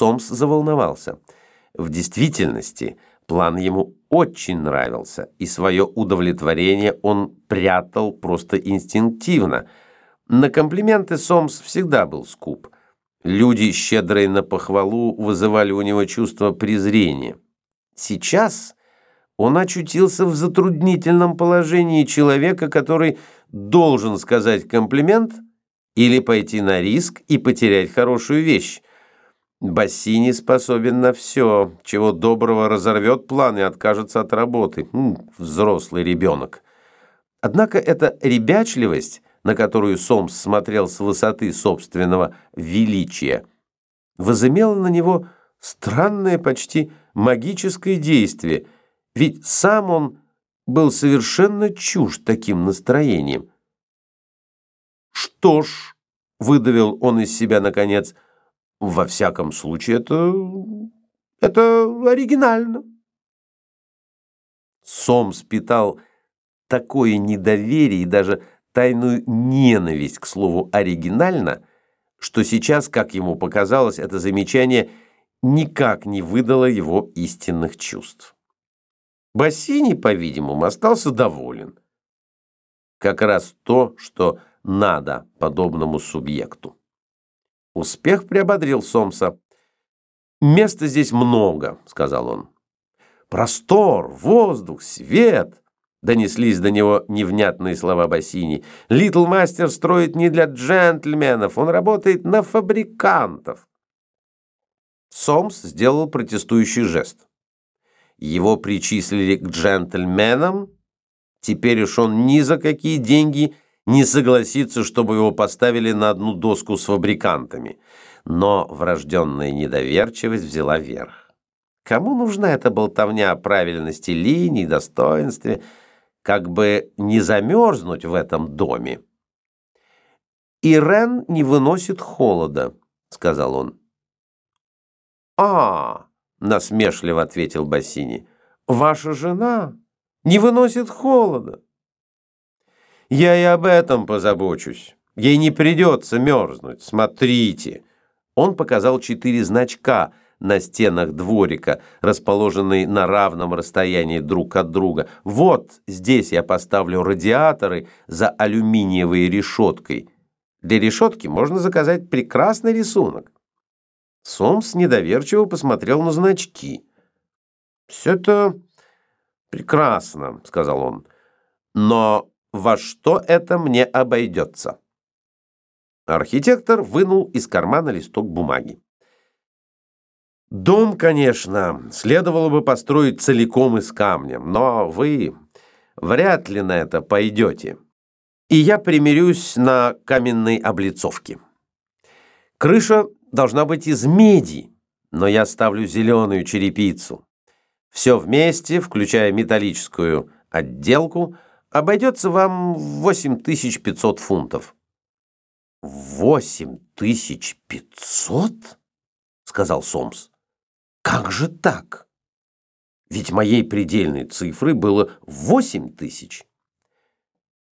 Сомс заволновался. В действительности план ему очень нравился, и свое удовлетворение он прятал просто инстинктивно. На комплименты Сомс всегда был скуп. Люди, щедрые на похвалу, вызывали у него чувство презрения. Сейчас он очутился в затруднительном положении человека, который должен сказать комплимент или пойти на риск и потерять хорошую вещь. Бассини способен на все, чего доброго разорвет план и откажется от работы. М, взрослый ребенок. Однако эта ребячливость, на которую Сомс смотрел с высоты собственного величия, возымела на него странное, почти магическое действие, ведь сам он был совершенно чужд таким настроением. «Что ж», — выдавил он из себя наконец, — во всяком случае, это... это оригинально. Сомс питал такое недоверие и даже тайную ненависть к слову «оригинально», что сейчас, как ему показалось, это замечание никак не выдало его истинных чувств. Бассини, по-видимому, остался доволен. Как раз то, что надо подобному субъекту. Успех приободрил Сомса. «Места здесь много», — сказал он. «Простор, воздух, свет», — донеслись до него невнятные слова Бассини. «Литл Мастер строит не для джентльменов, он работает на фабрикантов». Сомс сделал протестующий жест. Его причислили к джентльменам. Теперь уж он ни за какие деньги не согласится, чтобы его поставили на одну доску с фабрикантами. Но врожденная недоверчивость взяла верх. Кому нужна эта болтовня о правильности линий, достоинстве, как бы не замерзнуть в этом доме? «Ирен не выносит холода», — сказал он. «А, — насмешливо ответил Бассини, — ваша жена не выносит холода». Я и об этом позабочусь. Ей не придется мерзнуть. Смотрите. Он показал четыре значка на стенах дворика, расположенные на равном расстоянии друг от друга. Вот здесь я поставлю радиаторы за алюминиевой решеткой. Для решетки можно заказать прекрасный рисунок. Сомс недоверчиво посмотрел на значки. «Все это прекрасно», — сказал он. «Но во что это мне обойдется. Архитектор вынул из кармана листок бумаги. Дом, конечно, следовало бы построить целиком из камня, но вы вряд ли на это пойдете. И я примирюсь на каменной облицовке. Крыша должна быть из меди, но я ставлю зеленую черепицу. Все вместе, включая металлическую отделку – обойдется вам в 8500 фунтов». «Восемь тысяч пятьсот?» — сказал Сомс. «Как же так? Ведь моей предельной цифры было восемь тысяч».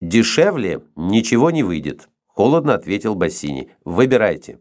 «Дешевле ничего не выйдет», — холодно ответил Бассини. «Выбирайте».